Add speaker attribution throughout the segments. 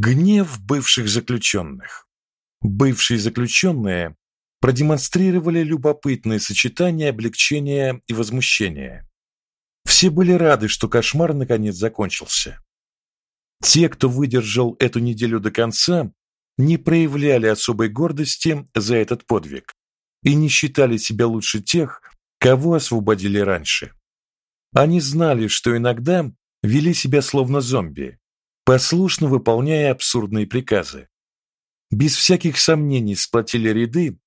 Speaker 1: Гнев бывших заключенных. Бывшие заключенные продемонстрировали любопытное сочетание облегчения и возмущения. Все были рады, что кошмар наконец закончился. Те, кто выдержал эту неделю до конца, не проявляли особой гордости за этот подвиг и не считали себя лучше тех, кого освободили раньше. Они знали, что иногда вели себя словно зомби, послушно выполняя абсурдные приказы. Без всяких сомнений сплотили ряды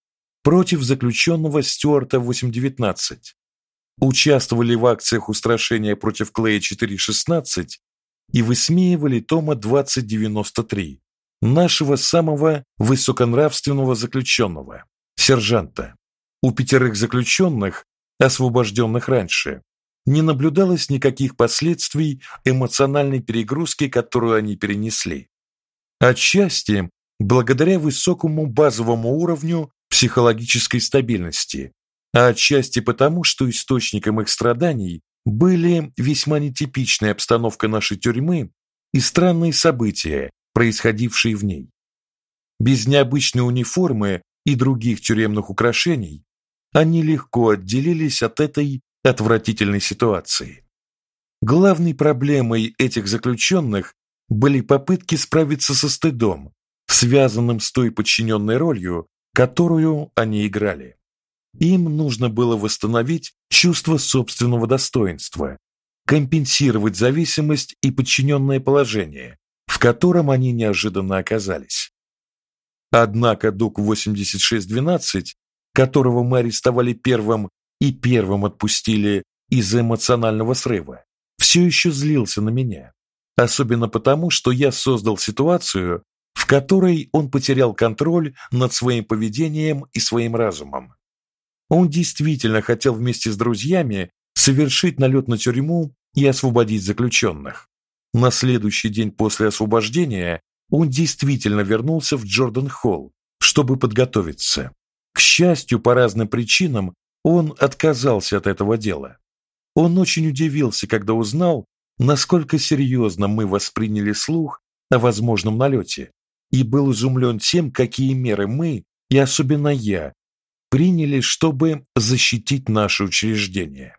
Speaker 1: против заключенного Стюарта 819. Участвовали в акциях устрашения против Клея 416 и высмеивали Тома 2093, нашего самого высоконравственного заключенного, сержанта. У пятерых заключенных, освобожденных раньше, не наблюдалось никаких последствий эмоциональной перегрузки, которую они перенесли. Отчасти благодаря высокому базовому уровню психологической стабильности, а отчасти потому, что источником их страданий были весьма нетипичная обстановка нашей тюрьмы и странные события, происходившие в ней. Без необычной униформы и других тюремных украшений они легко отделились от этой отвратительной ситуации. Главной проблемой этих заключенных были попытки справиться со стыдом, связанным с той подчиненной ролью, которую они играли. Им нужно было восстановить чувство собственного достоинства, компенсировать зависимость и подчиненное положение, в котором они неожиданно оказались. Однако Дук 8612, которого мы арестовали первым и первым отпустили из-за эмоционального срыва, все еще злился на меня, особенно потому, что я создал ситуацию, в которой он потерял контроль над своим поведением и своим разумом. Он действительно хотел вместе с друзьями совершить налет на тюрьму и освободить заключенных. На следующий день после освобождения он действительно вернулся в Джордан-Холл, чтобы подготовиться. К счастью, по разным причинам он отказался от этого дела. Он очень удивился, когда узнал, насколько серьезно мы восприняли слух о возможном налете, и был изумлен тем, какие меры мы, и особенно я, приняли, чтобы защитить наше учреждение.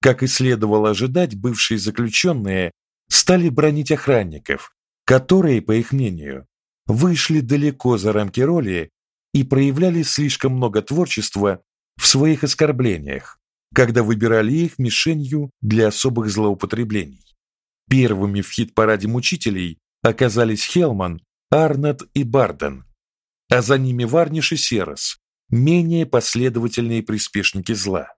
Speaker 1: Как и следовало ожидать, бывшие заключенные стали бронить охранников, которые, по их мнению, вышли далеко за рамки роли и проявляли слишком много творчества в своих оскорблениях, когда выбирали их мишенью для особых злоупотреблений. Первыми в хит-параде мучителей оказались Хелман, Арнет и Барден, а за ними Варниш и Серос, менее последовательные приспешники зла.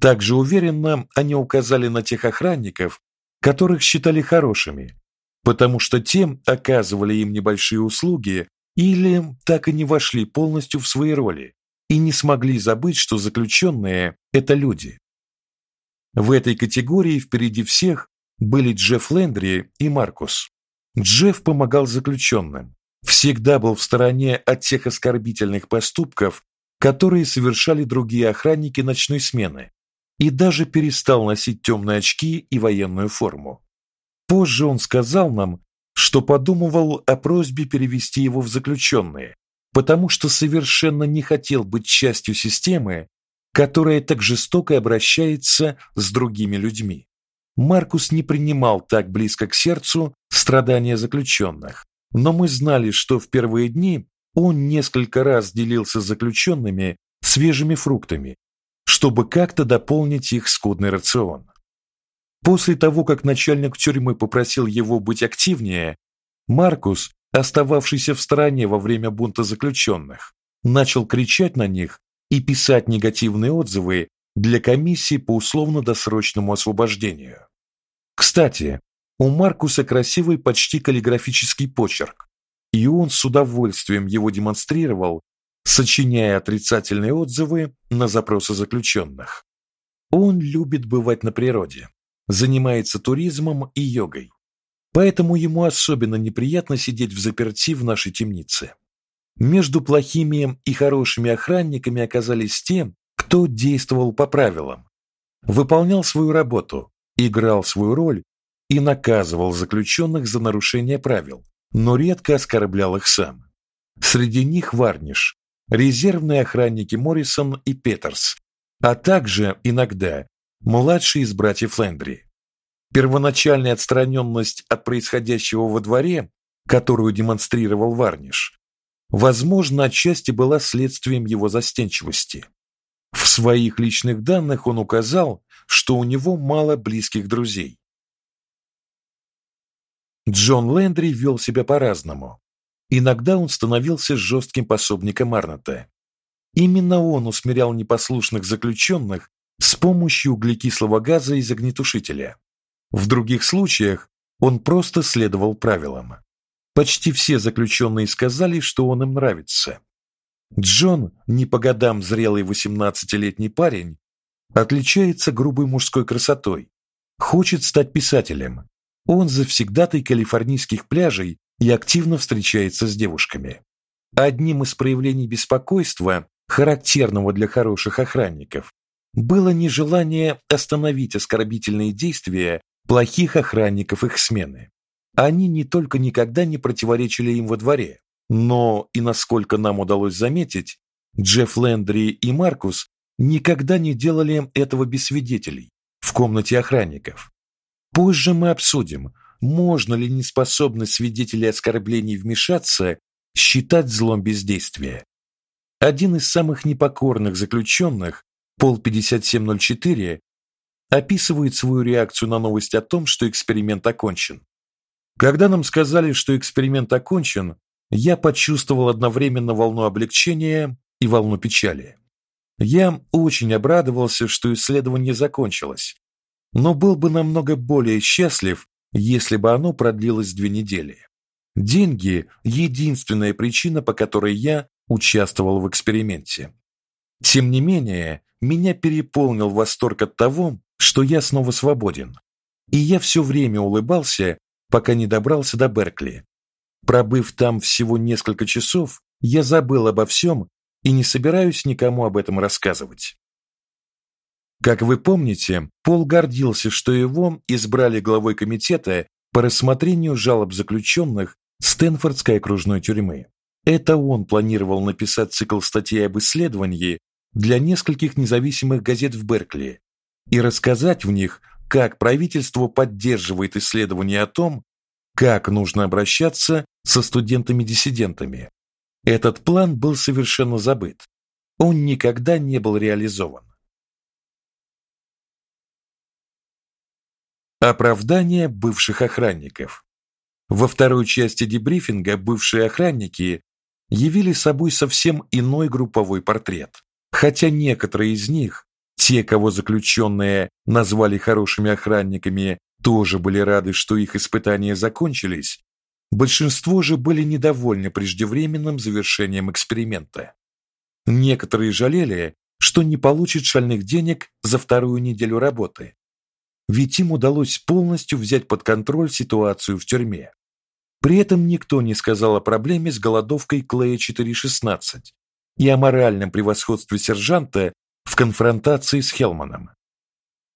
Speaker 1: Также уверенно они указали на тех охранников, которых считали хорошими, потому что тем оказывали им небольшие услуги или так и не вошли полностью в свои роли и не смогли забыть, что заключенные – это люди. В этой категории впереди всех были Джефф Лендри и Маркус. Джефф помогал заключенным, всегда был в стороне от тех оскорбительных поступков, которые совершали другие охранники ночной смены, и даже перестал носить темные очки и военную форму. Позже он сказал нам, что подумывал о просьбе перевести его в заключенные, потому что совершенно не хотел быть частью системы, которая так жестоко обращается с другими людьми. Маркус не принимал так близко к сердцу страдания заключенных, но мы знали, что в первые дни он несколько раз делился с заключенными свежими фруктами, чтобы как-то дополнить их скудный рацион. После того, как начальник тюрьмы попросил его быть активнее, Маркус, остававшийся в стороне во время бунта заключенных, начал кричать на них и писать негативные отзывы для комиссии по условно-досрочному освобождению. Кстати, у Маркуса красивый почти каллиграфический почерк, и он с удовольствием его демонстрировал, сочиняя отрицательные отзывы на запросы заключенных. Он любит бывать на природе, занимается туризмом и йогой. Поэтому ему особенно неприятно сидеть в заперти в нашей темнице. Между плохими и хорошими охранниками оказались те, кто действовал по правилам, выполнял свою работу, играл свою роль и наказывал заключенных за нарушение правил, но редко оскорблял их сам. Среди них Варниш, резервные охранники Моррисон и Петерс, а также иногда младший из братьев Лендри. Первоначальная отстраненность от происходящего во дворе, которую демонстрировал Варниш, возможно, отчасти была следствием его застенчивости. В своих личных данных он указал, что у него мало близких друзей. Джон Лендри вел себя по-разному. Иногда он становился жестким пособником Арната. Именно он усмирял непослушных заключенных с помощью углекислого газа из огнетушителя. В других случаях он просто следовал правилам. Почти все заключенные сказали, что он им нравится. Джон, не по годам зрелый восемнадцатилетний парень, отличается грубой мужской красотой, хочет стать писателем. Он завсегдатай калифорнийских пляжей и активно встречается с девушками. Одним из проявлений беспокойства, характерного для хороших охранников, было нежелание остановить оскорбительные действия плохих охранников их смены. Они не только никогда не противоречили им во дворе, но и насколько нам удалось заметить, Джефф Лендри и Маркус никогда не делали этого без свидетелей в комнате охранников. Позже мы обсудим, можно ли неспособность свидетелей оскорблений вмешаться считать злом бездействия. Один из самых непокорных заключенных, Пол 5704, описывает свою реакцию на новость о том, что эксперимент окончен. Когда нам сказали, что эксперимент окончен, я почувствовал одновременно волну облегчения и волну печали. Я очень обрадовался, что исследование закончилось, но был бы намного более счастлив, если бы оно продлилось две недели. Деньги единственная причина, по которой я участвовал в эксперименте. Тем не менее, меня переполнил восторг от того, что я снова свободен. И я все время улыбался, пока не добрался до Беркли. Пробыв там всего несколько часов, я забыл обо всем и не собираюсь никому об этом рассказывать. Как вы помните, Пол гордился, что его избрали главой комитета по рассмотрению жалоб заключенных Стэнфордской окружной тюрьмы. Это он планировал написать цикл статей об исследовании для нескольких независимых газет в Беркли и рассказать в них, как правительство поддерживает исследования о том, как нужно обращаться со студентами-диссидентами. Этот план был совершенно забыт. Он никогда не был реализован. Оправдание бывших охранников. Во второй части дебрифинга бывшие охранники явили собой совсем иной групповой портрет. Хотя некоторые из них, те, кого заключенные назвали хорошими охранниками, тоже были рады, что их испытания закончились, большинство же были недовольны преждевременным завершением эксперимента. Некоторые жалели, что не получат шальных денег за вторую неделю работы, ведь им удалось полностью взять под контроль ситуацию в тюрьме. При этом никто не сказал о проблеме с голодовкой Клея 416 и о моральном превосходстве сержанта в конфронтации с Хелманом.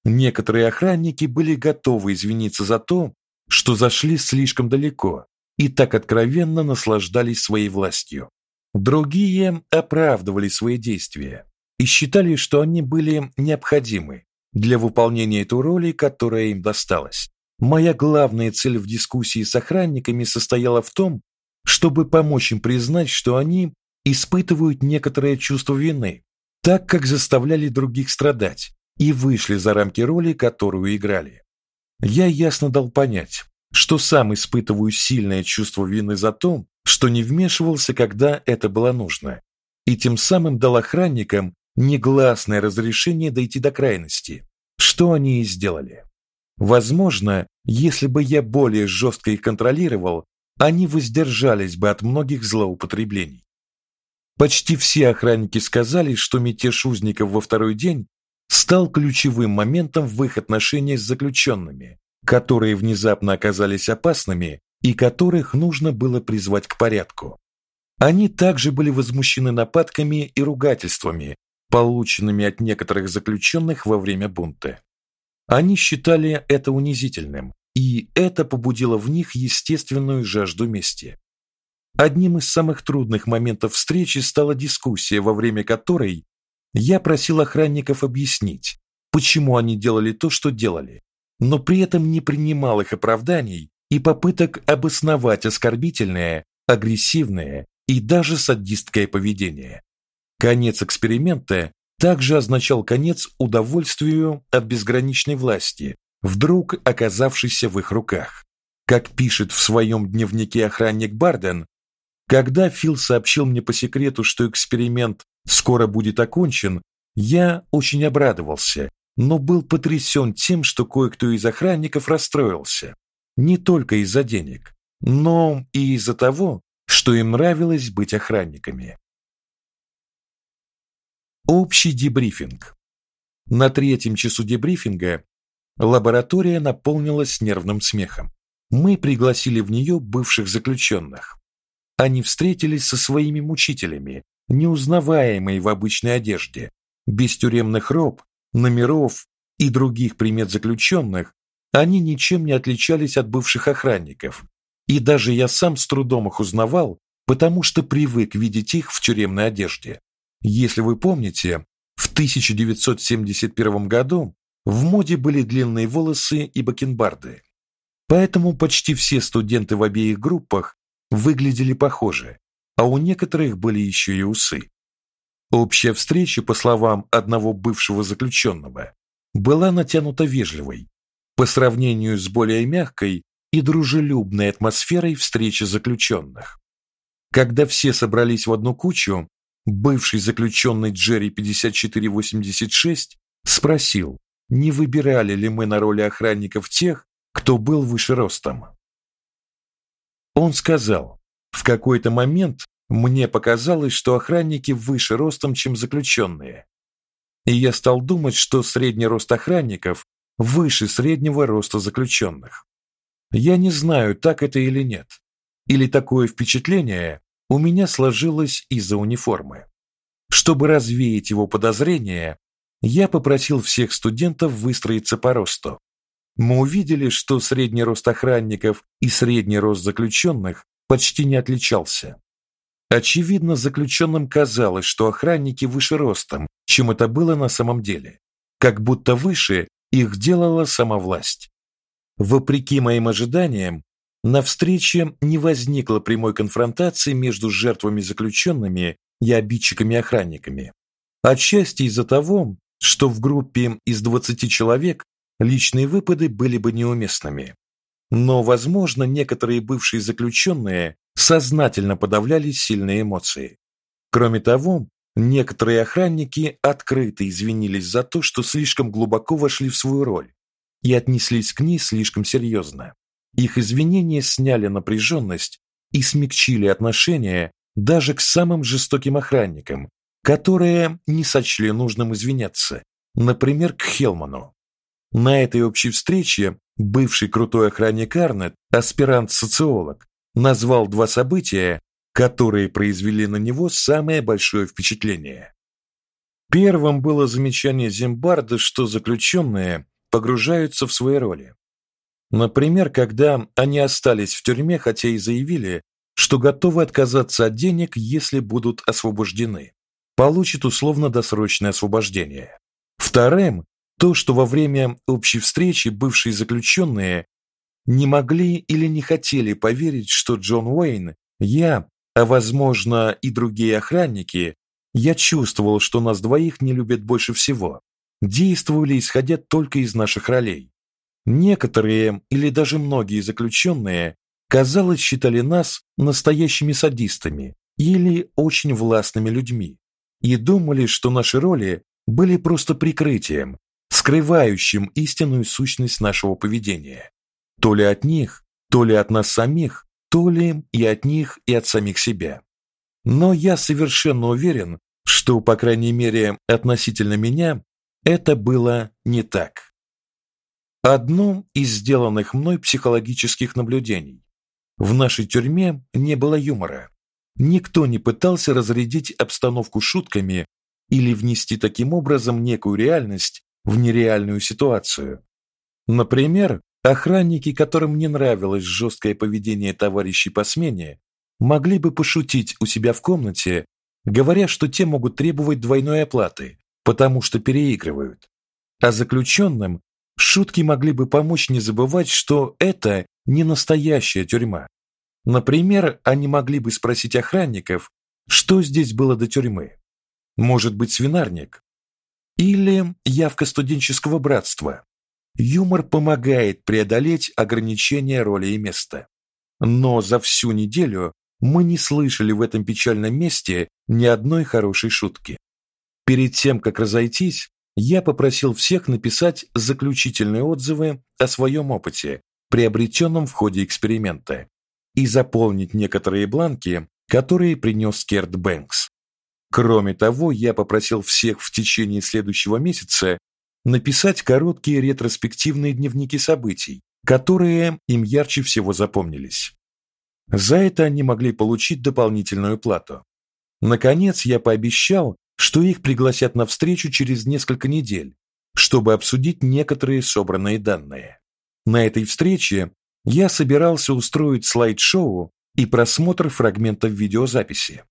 Speaker 1: Некоторые охранники были готовы извиниться за то, что зашли слишком далеко и так откровенно наслаждались своей властью. Другие оправдывали свои действия и считали, что они были необходимы для выполнения той роли, которая им досталась. Моя главная цель в дискуссии с охранниками состояла в том, чтобы помочь им признать, что они испытывают некоторое чувство вины, так как заставляли других страдать и вышли за рамки роли, которую играли. Я ясно дал понять, что сам испытываю сильное чувство вины за то, что не вмешивался, когда это было нужно, и тем самым дал охранникам негласное разрешение дойти до крайности, что они и сделали. Возможно, если бы я более жестко их контролировал, они воздержались бы от многих злоупотреблений. Почти все охранники сказали, что мятеж узников во второй день стал ключевым моментом в их отношениях с заключенными, которые внезапно оказались опасными и которых нужно было призвать к порядку. Они также были возмущены нападками и ругательствами, полученными от некоторых заключенных во время бунта. Они считали это унизительным, и это побудило в них естественную жажду мести. Одним из самых трудных моментов встречи стала дискуссия, во время которой я просил охранников объяснить, почему они делали то, что делали, но при этом не принимал их оправданий и попыток обосновать оскорбительное, агрессивное и даже садистское поведение. Конец эксперимента также означал конец удовольствию от безграничной власти, вдруг оказавшейся в их руках. Как пишет в своем дневнике охранник Барден, когда Фил сообщил мне по секрету, что эксперимент скоро будет окончен, я очень обрадовался, но был потрясен тем, что кое-кто из охранников расстроился, не только из-за денег, но и из-за того, что им нравилось быть охранниками. Общий дебрифинг. На третьем часу дебрифинга лаборатория наполнилась нервным смехом. Мы пригласили в нее бывших заключенных. Они встретились со своими мучителями, неузнаваемые в обычной одежде, без тюремных роб, номеров и других примет заключенных, они ничем не отличались от бывших охранников, и даже я сам с трудом их узнавал, потому что привык видеть их в тюремной одежде. Если вы помните, в 1971 году в моде были длинные волосы и бакенбарды. Поэтому почти все студенты в обеих группах выглядели похоже, а у некоторых были еще и усы. Общая встреча, по словам одного бывшего заключенного, была натянута вежливой по сравнению с более мягкой и дружелюбной атмосферой встречи заключенных. Когда все собрались в одну кучу, бывший заключенный Джерри 5486 спросил, не выбирали ли мы на роли охранников тех, кто был выше ростом. Он сказал: "В какой-то момент мне показалось, что охранники выше ростом, чем заключенные. И я стал думать, что средний рост охранников выше среднего роста заключенных. Я не знаю, так это или нет. Или такое впечатление у меня сложилось из-за униформы. Чтобы развеять его подозрения, я попросил всех студентов выстроиться по росту. Мы увидели, что средний рост охранников и средний рост заключенных почти не отличался. Очевидно, заключенным казалось, что охранники выше ростом, чем это было на самом деле, как будто выше их делала сама власть. Вопреки моим ожиданиям, на встрече не возникло прямой конфронтации между жертвами заключенными и обидчиками-охранниками. Отчасти из-за того, что в группе из 20 человек личные выпады были бы неуместными. Но, возможно, некоторые бывшие заключенные сознательно подавляли сильные эмоции. Кроме того, некоторые охранники открыто извинились за то, что слишком глубоко вошли в свою роль и отнеслись к ней слишком серьезно. Их извинения сняли напряженность и смягчили отношение даже к самым жестоким охранникам, которые не сочли нужным извиняться, например, к Хелману. На этой общей встрече бывший крутой охранник Арнет, аспирант-социолог, назвал два события, которые произвели на него самое большое впечатление. Первым было замечание Зимбарда, что заключенные погружаются в свои роли. Например, когда они остались в тюрьме, хотя и заявили, что готовы отказаться от денег, если будут освобождены. Получат условно-досрочное освобождение. Вторым то, что во время общей встречи бывшие заключенные не могли или не хотели поверить, что Джон Уэйн, я, а возможно и другие охранники, я чувствовал, что нас двоих не любят больше всего действовали исходя только из наших ролей. Некоторые или даже многие заключенные, казалось, считали нас настоящими садистами или очень властными людьми и думали, что наши роли были просто прикрытием, скрывающим истинную сущность нашего поведения. То ли от них, то ли от нас самих, то ли и от них, и от самих себя. Но я совершенно уверен, что, по крайней мере, относительно меня, это было не так. Одно из сделанных мной психологических наблюдений. В нашей тюрьме не было юмора. Никто не пытался разрядить обстановку шутками или внести таким образом некую реальность в нереальную ситуацию. Например, Охранники, которым не нравилось жесткое поведение товарищей по смене, могли бы пошутить у себя в комнате, говоря, что те могут требовать двойной оплаты, потому что переигрывают. А заключенным шутки могли бы помочь не забывать, что это не настоящая тюрьма. Например, они могли бы спросить охранников, что здесь было до тюрьмы. Может быть, свинарник или явка студенческого братства. Юмор помогает преодолеть ограничения роли и места. Но за всю неделю мы не слышали в этом печальном месте ни одной хорошей шутки. Перед тем, как разойтись, я попросил всех написать заключительные отзывы о своем опыте, приобретенном в ходе эксперимента, и заполнить некоторые бланки, которые принес Керт Бэнкс. Кроме того, я попросил всех в течение следующего месяца написать короткие ретроспективные дневники событий, которые им ярче всего запомнились. За это они могли получить дополнительную плату. Наконец, я пообещал, что их пригласят на встречу через несколько недель, чтобы обсудить некоторые собранные данные. На этой встрече я собирался устроить слайд-шоу и просмотр фрагментов видеозаписи.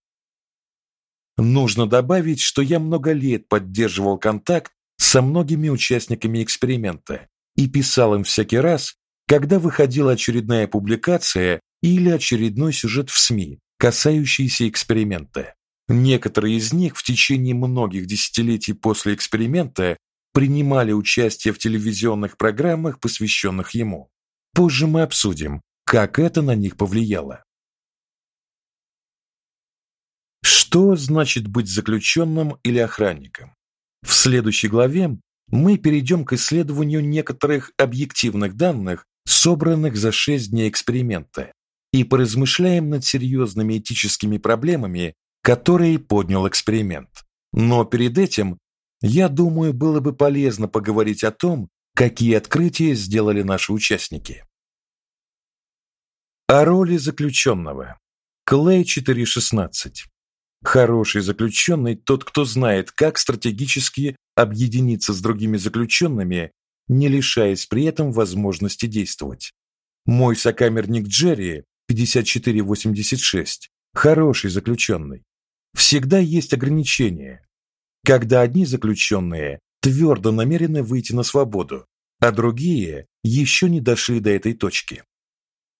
Speaker 1: Нужно добавить, что я много лет поддерживал контакт со многими участниками эксперимента и писал им всякий раз, когда выходила очередная публикация или очередной сюжет в СМИ, касающийся эксперимента. Некоторые из них в течение многих десятилетий после эксперимента принимали участие в телевизионных программах, посвященных ему. Позже мы обсудим, как это на них повлияло. Что значит быть заключенным или охранником? В следующей главе мы перейдем к исследованию некоторых объективных данных, собранных за 6 дней эксперимента, и поразмышляем над серьезными этическими проблемами, которые поднял эксперимент. Но перед этим, я думаю, было бы полезно поговорить о том, какие открытия сделали наши участники. О роли заключенного. Клей 4.16. Хороший заключенный тот, кто знает, как стратегически объединиться с другими заключенными, не лишаясь при этом возможности действовать. Мой сокамерник Джерри 5486 хороший заключенный. Всегда есть ограничения. Когда одни заключенные твердо намерены выйти на свободу, а другие еще не дошли до этой точки.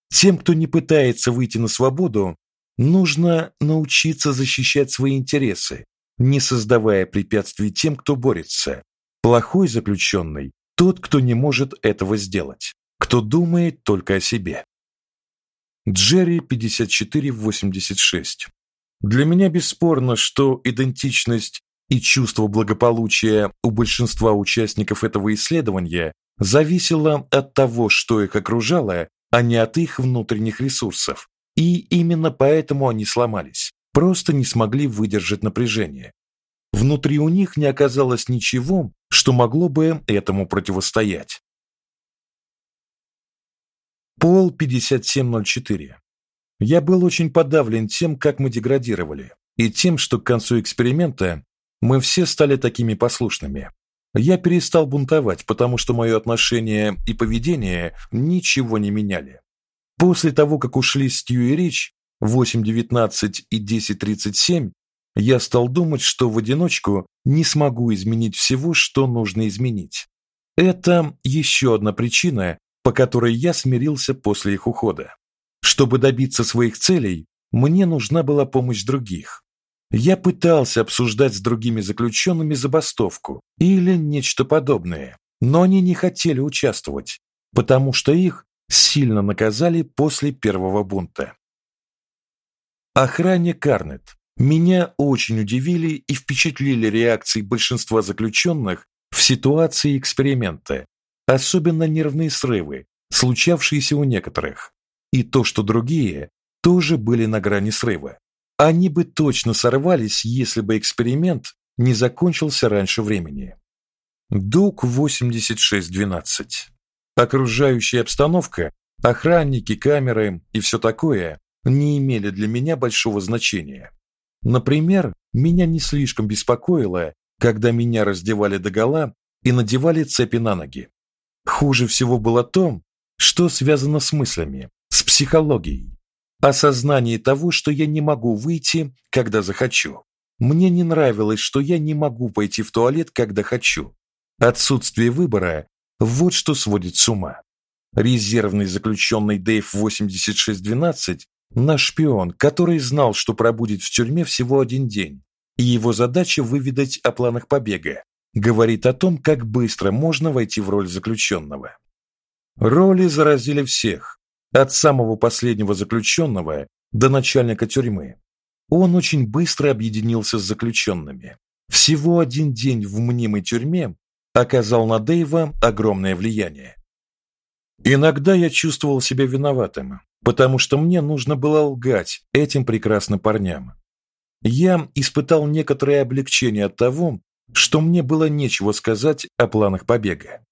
Speaker 1: Тем, кто не пытается выйти на свободу, Нужно научиться защищать свои интересы, не создавая препятствий тем, кто борется. Плохой заключенный – тот, кто не может этого сделать, кто думает только о себе. Джерри 5486. Для меня бесспорно, что идентичность и чувство благополучия у большинства участников этого исследования зависело от того, что их окружало, а не от их внутренних ресурсов, и именно поэтому они сломались, просто не смогли выдержать напряжение. Внутри у них не оказалось ничего, что могло бы этому противостоять. Пол 5704. Я был очень подавлен тем, как мы деградировали, и тем, что к концу эксперимента мы все стали такими послушными. Я перестал бунтовать, потому что мое отношение и поведение ничего не меняли. После того, как ушли Стью и Рич, 8.19 и 10.37, я стал думать, что в одиночку не смогу изменить всего, что нужно изменить. Это еще одна причина, по которой я смирился после их ухода. Чтобы добиться своих целей, мне нужна была помощь других. Я пытался обсуждать с другими заключенными забастовку или нечто подобное, но они не хотели участвовать, потому что их сильно наказали после первого бунта. Охране Карнет. Меня очень удивили и впечатлили реакции большинства заключенных в ситуации эксперимента, особенно нервные срывы, случавшиеся у некоторых, и то, что другие тоже были на грани срыва. Они бы точно сорвались, если бы эксперимент не закончился раньше времени. Дук 8612 Окружающая обстановка, охранники, камеры и все такое не имели для меня большого значения. Например, меня не слишком беспокоило, когда меня раздевали догола и надевали цепи на ноги. Хуже всего было то, что связано с мыслями, с психологией, осознание того, что я не могу выйти, когда захочу. Мне не нравилось, что я не могу пойти в туалет, когда хочу. Отсутствие выбора вот что сводит с ума. Резервный заключенный Дэйв 8612 наш шпион, который знал, что пробудет в тюрьме всего один день, и его задача выведать о планах побега, говорит о том, как быстро можно войти в роль заключенного. Роли заразили всех, от самого последнего заключенного до начальника тюрьмы. Он очень быстро объединился с заключенными. Всего один день в мнимой тюрьме оказал на Дэйва огромное влияние. Иногда я чувствовал себя виноватым, потому что мне нужно было лгать этим прекрасным парням. Я испытал некоторое облегчение от того, что мне было нечего сказать о планах побега.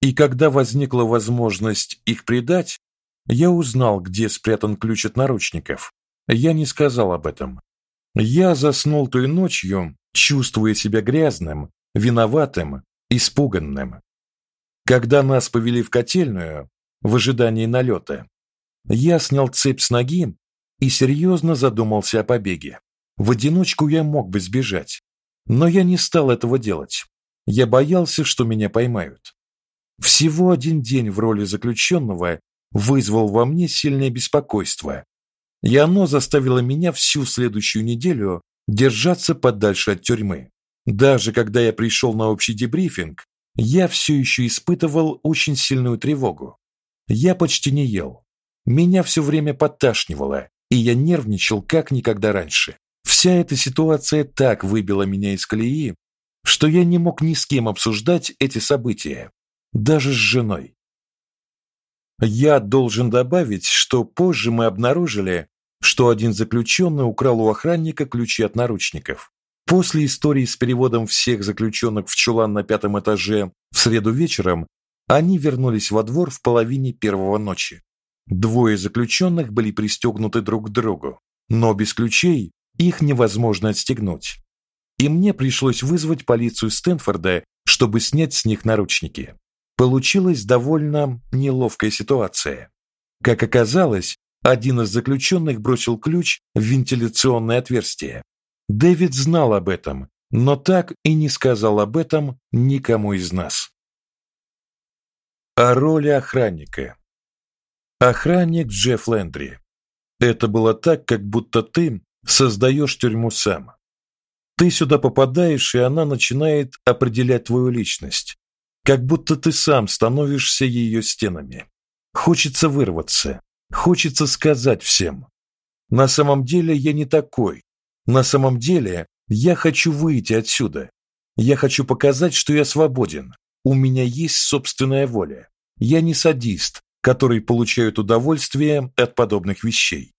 Speaker 1: И когда возникла возможность их предать, я узнал, где спрятан ключ от наручников. Я не сказал об этом. Я заснул той ночью, чувствуя себя грязным, виноватым, испуганным. Когда нас повели в котельную в ожидании налета, я снял цепь с ноги и серьезно задумался о побеге. В одиночку я мог бы сбежать, но я не стал этого делать. Я боялся, что меня поймают. Всего один день в роли заключенного вызвал во мне сильное беспокойство, и оно заставило меня всю следующую неделю держаться подальше от тюрьмы. Даже когда я пришел на общий дебрифинг, я все еще испытывал очень сильную тревогу. Я почти не ел. Меня все время подташнивало, и я нервничал как никогда раньше. Вся эта ситуация так выбила меня из колеи, что я не мог ни с кем обсуждать эти события, даже с женой. Я должен добавить, что позже мы обнаружили, что один заключенный украл у охранника ключи от наручников. После истории с переводом всех заключенных в чулан на пятом этаже в среду вечером, они вернулись во двор в половине первого ночи. Двое заключенных были пристегнуты друг к другу, но без ключей их невозможно отстегнуть. И мне пришлось вызвать полицию Стэнфорда, чтобы снять с них наручники. Получилась довольно неловкая ситуация. Как оказалось, один из заключенных бросил ключ в вентиляционное отверстие. Дэвид знал об этом, но так и не сказал об этом никому из нас. О роли охранника. Охранник Джефф Лендри. Это было так, как будто ты создаешь тюрьму сам. Ты сюда попадаешь, и она начинает определять твою личность как будто ты сам становишься ее стенами. Хочется вырваться, хочется сказать всем: "На самом деле я не такой. На самом деле я хочу выйти отсюда. Я хочу показать, что я свободен. У меня есть собственная воля. Я не садист, который получает удовольствие от подобных вещей".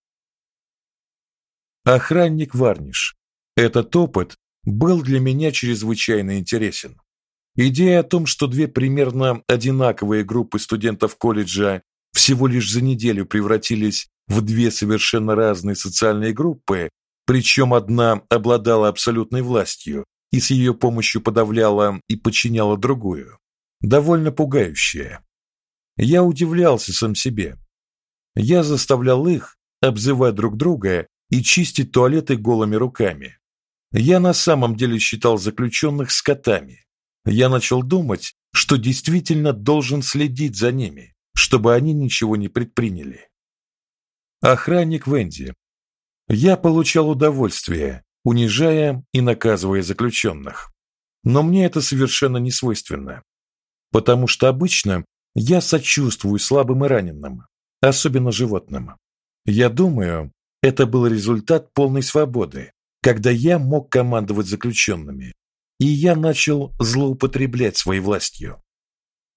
Speaker 1: Охранник Варниш. Этот опыт был для меня чрезвычайно интересен. Идея о том, что две примерно одинаковые группы студентов колледжа всего лишь за неделю превратились в две совершенно разные социальные группы, причем одна обладала абсолютной властью и с ее помощью подавляла и подчиняла другую, довольно пугающая. Я удивлялся сам себе. Я заставлял их обзывать друг друга и чистить туалеты голыми руками. Я на самом деле считал заключенных скотами я начал думать, что действительно должен следить за ними, чтобы они ничего не предприняли. Охранник Венди. Я получал удовольствие, унижая и наказывая заключенных. Но мне это совершенно не свойственно, потому что обычно я сочувствую слабым и раненым, особенно животным. Я думаю, это был результат полной свободы, когда я мог командовать заключенными, и я начал злоупотреблять своей властью.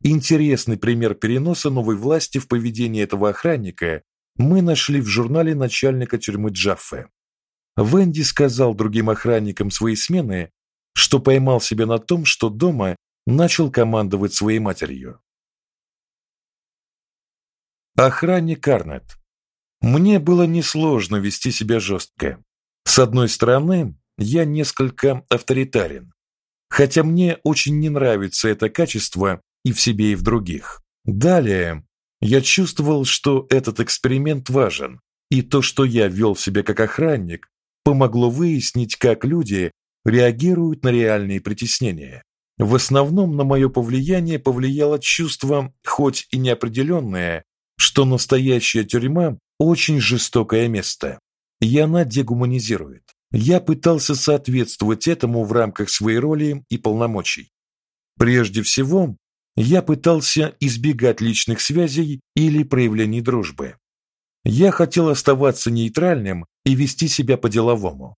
Speaker 1: Интересный пример переноса новой власти в поведении этого охранника мы нашли в журнале начальника тюрьмы Джаффе. Венди сказал другим охранникам своей смены, что поймал себя на том, что дома начал командовать своей матерью. Охранник Карнет. Мне было несложно вести себя жестко. С одной стороны, я несколько авторитарен, хотя мне очень не нравится это качество и в себе, и в других. Далее, Я чувствовал, что этот эксперимент важен, и то, что я вел себя как охранник, помогло выяснить, как люди реагируют на реальные притеснения. В основном на мое повлияние повлияло чувство, хоть и неопределенное, что настоящая тюрьма очень жестокое место, и она дегуманизирует. Я пытался соответствовать этому в рамках своей роли и полномочий. Прежде всего, я пытался избегать личных связей или проявлений дружбы. Я хотел оставаться нейтральным и вести себя по-деловому.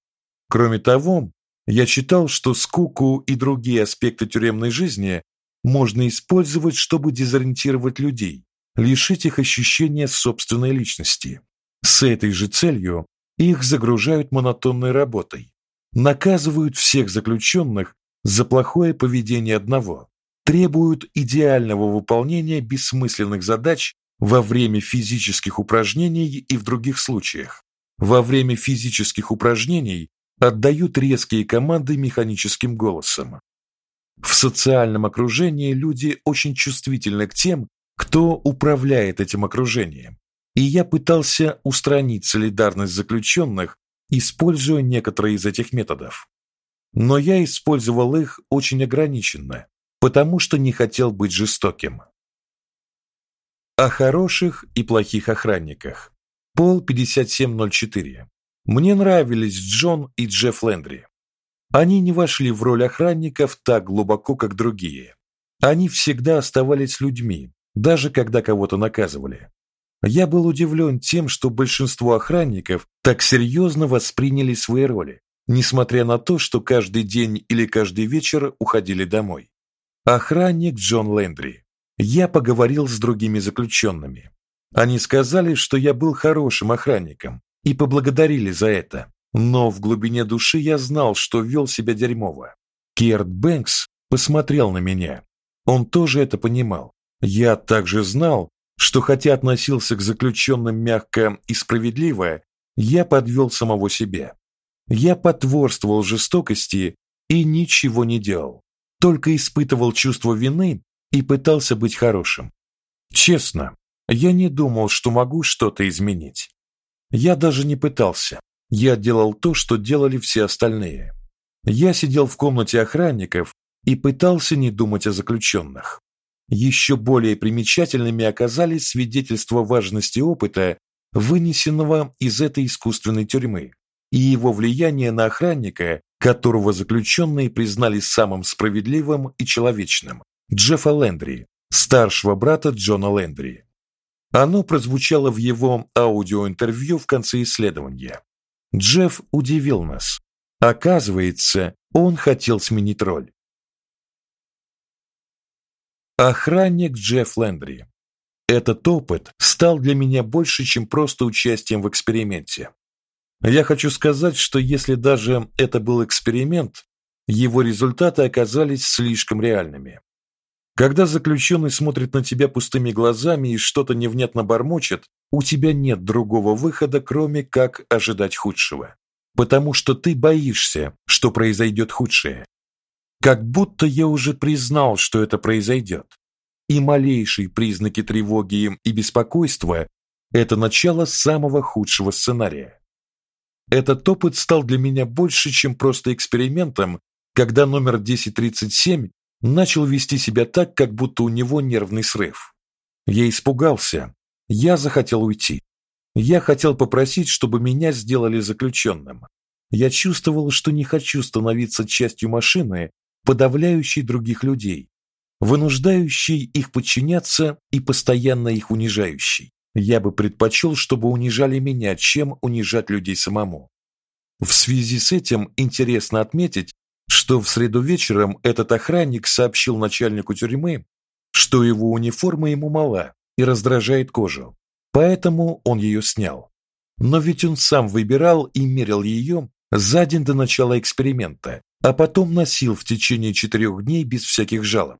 Speaker 1: Кроме того, я считал, что скуку и другие аспекты тюремной жизни можно использовать, чтобы дезориентировать людей, лишить их ощущения собственной личности. С этой же целью их загружают монотонной работой, наказывают всех заключенных за плохое поведение одного, требуют идеального выполнения бессмысленных задач во время физических упражнений и в других случаях. Во время физических упражнений отдают резкие команды механическим голосом. В социальном окружении люди очень чувствительны к тем, кто управляет этим окружением. И я пытался устранить солидарность заключенных, используя некоторые из этих методов. Но я использовал их очень ограниченно, потому что не хотел быть жестоким. О хороших и плохих охранниках. Пол 5704. Мне нравились Джон и Джефф Лендри. Они не вошли в роль охранников так глубоко, как другие. Они всегда оставались людьми, даже когда кого-то наказывали. Я был удивлен тем, что большинство охранников так серьезно восприняли свои роли, несмотря на то, что каждый день или каждый вечер уходили домой. Охранник Джон Лендри. Я поговорил с другими заключенными. Они сказали, что я был хорошим охранником и поблагодарили за это. Но в глубине души я знал, что вел себя дерьмово. Керт Бэнкс посмотрел на меня. Он тоже это понимал. Я также знал, что хотя относился к заключенным мягко и справедливо, я подвел самого себя. Я потворствовал жестокости и ничего не делал, только испытывал чувство вины и пытался быть хорошим. Честно, я не думал, что могу что-то изменить. Я даже не пытался. Я делал то, что делали все остальные. Я сидел в комнате охранников и пытался не думать о заключенных. Еще более примечательными оказались свидетельства важности опыта, вынесенного из этой искусственной тюрьмы, и его влияние на охранника, которого заключенные признали самым справедливым и человечным, Джеффа Лендри, старшего брата Джона Лендри. Оно прозвучало в его аудиоинтервью в конце исследования. Джефф удивил нас. Оказывается, он хотел сменить роль. Охранник Джефф Лендри. Этот опыт стал для меня больше, чем просто участием в эксперименте. Я хочу сказать, что если даже это был эксперимент, его результаты оказались слишком реальными. Когда заключенный смотрит на тебя пустыми глазами и что-то невнятно бормочет, у тебя нет другого выхода, кроме как ожидать худшего, потому что ты боишься, что произойдет худшее. Как будто я уже признал, что это произойдет. И малейшие признаки тревоги и беспокойства это начало самого худшего сценария. Этот опыт стал для меня больше, чем просто экспериментом, когда номер 1037 начал вести себя так, как будто у него нервный срыв. Я испугался. Я захотел уйти. Я хотел попросить, чтобы меня сделали заключенным. Я чувствовал, что не хочу становиться частью машины, подавляющей других людей, вынуждающей их подчиняться и постоянно их унижающей. Я бы предпочел, чтобы унижали меня, чем унижать людей самому. В связи с этим интересно отметить, что в среду вечером этот охранник сообщил начальнику тюрьмы, что его униформа ему мала и раздражает кожу, поэтому он ее снял. Но ведь он сам выбирал и мерил ее за день до начала эксперимента, а потом носил в течение четырех дней без всяких жалоб.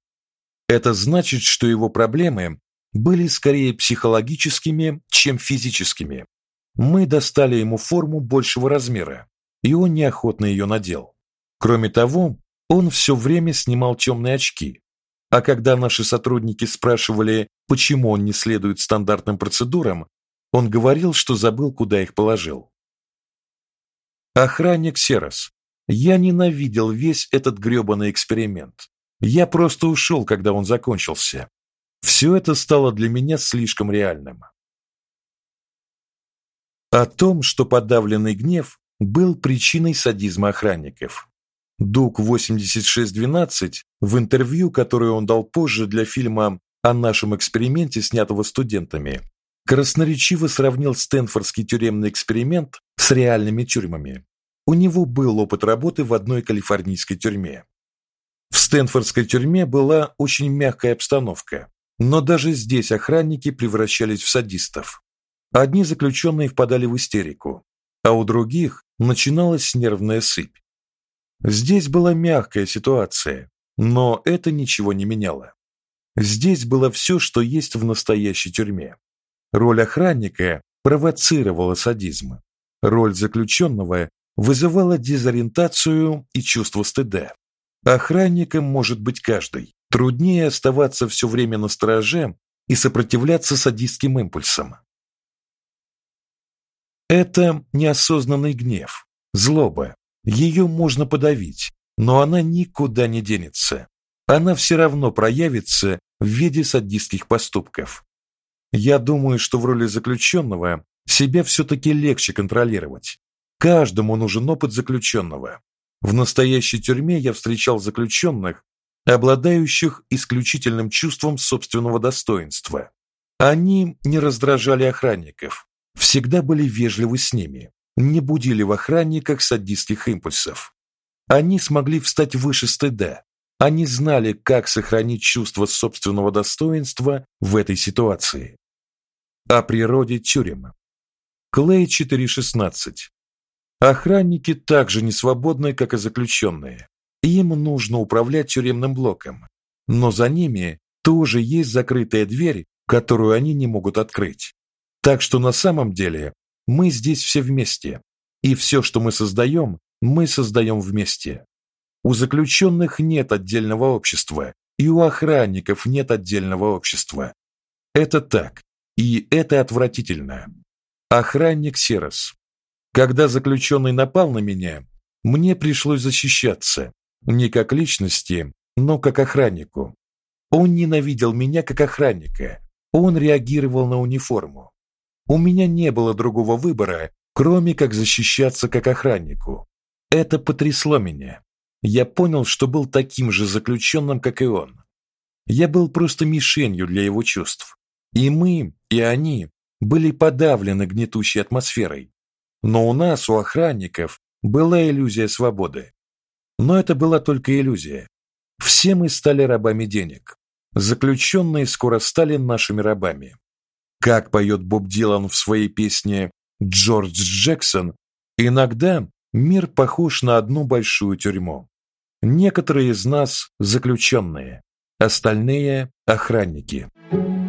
Speaker 1: Это значит, что его проблемы были скорее психологическими, чем физическими. Мы достали ему форму большего размера, и он неохотно ее надел. Кроме того, он все время снимал темные очки, А когда наши сотрудники спрашивали, почему он не следует стандартным процедурам, он говорил, что забыл, куда их положил. Охранник Серос. Я ненавидел весь этот грёбаный эксперимент. Я просто ушел, когда он закончился. Все это стало для меня слишком реальным. О том, что подавленный гнев был причиной садизма охранников. Дук 8612 в интервью, которое он дал позже для фильма о нашем эксперименте, снятого студентами, красноречиво сравнил Стэнфордский тюремный эксперимент с реальными тюрьмами. У него был опыт работы в одной калифорнийской тюрьме. В Стэнфордской тюрьме была очень мягкая обстановка, но даже здесь охранники превращались в садистов. Одни заключенные впадали в истерику, а у других начиналась нервная сыпь. Здесь была мягкая ситуация, но это ничего не меняло. Здесь было все, что есть в настоящей тюрьме. Роль охранника провоцировала садизм. Роль заключенного вызывала дезориентацию и чувство стыда. Охранником может быть каждый. Труднее оставаться все время на страже и сопротивляться садистским импульсам. Это неосознанный гнев, злоба. Ее можно подавить, но она никуда не денется. Она все равно проявится в виде садистских поступков. Я думаю, что в роли заключенного себя все таки легче контролировать. Каждому нужен опыт заключенного. В настоящей тюрьме я встречал заключенных, обладающих исключительным чувством собственного достоинства. Они не раздражали охранников, всегда были вежливы с ними, не будили в охранниках садистских импульсов. Они смогли встать выше стыда. Они знали, как сохранить чувство собственного достоинства в этой ситуации. О природе тюрем. Клей 4.16. Охранники также не свободны, как и заключенные. Им нужно управлять тюремным блоком, но за ними тоже есть закрытая дверь, которую они не могут открыть. Так что на самом деле мы здесь все вместе, и все, что мы создаем, мы создаем вместе. У заключенных нет отдельного общества, и у охранников нет отдельного общества. Это так, и это отвратительно. Охранник Серос. Когда заключенный напал на меня, мне пришлось защищаться, не как личности, но как охраннику. Он ненавидел меня как охранника. Он реагировал на униформу. У меня не было другого выбора, кроме как защищаться как охраннику. Это потрясло меня. Я понял, что был таким же заключенным, как и он. Я был просто мишенью для его чувств. И мы, и они были подавлены гнетущей атмосферой. Но у нас, у охранников, была иллюзия свободы. Но это была только иллюзия. Все мы стали рабами денег. Заключенные скоро стали нашими рабами. Как поет Боб Дилан в своей песне Джордж Джексон, иногда мир похож на одну большую тюрьму. Некоторые из нас заключенные, остальные охранники. Thank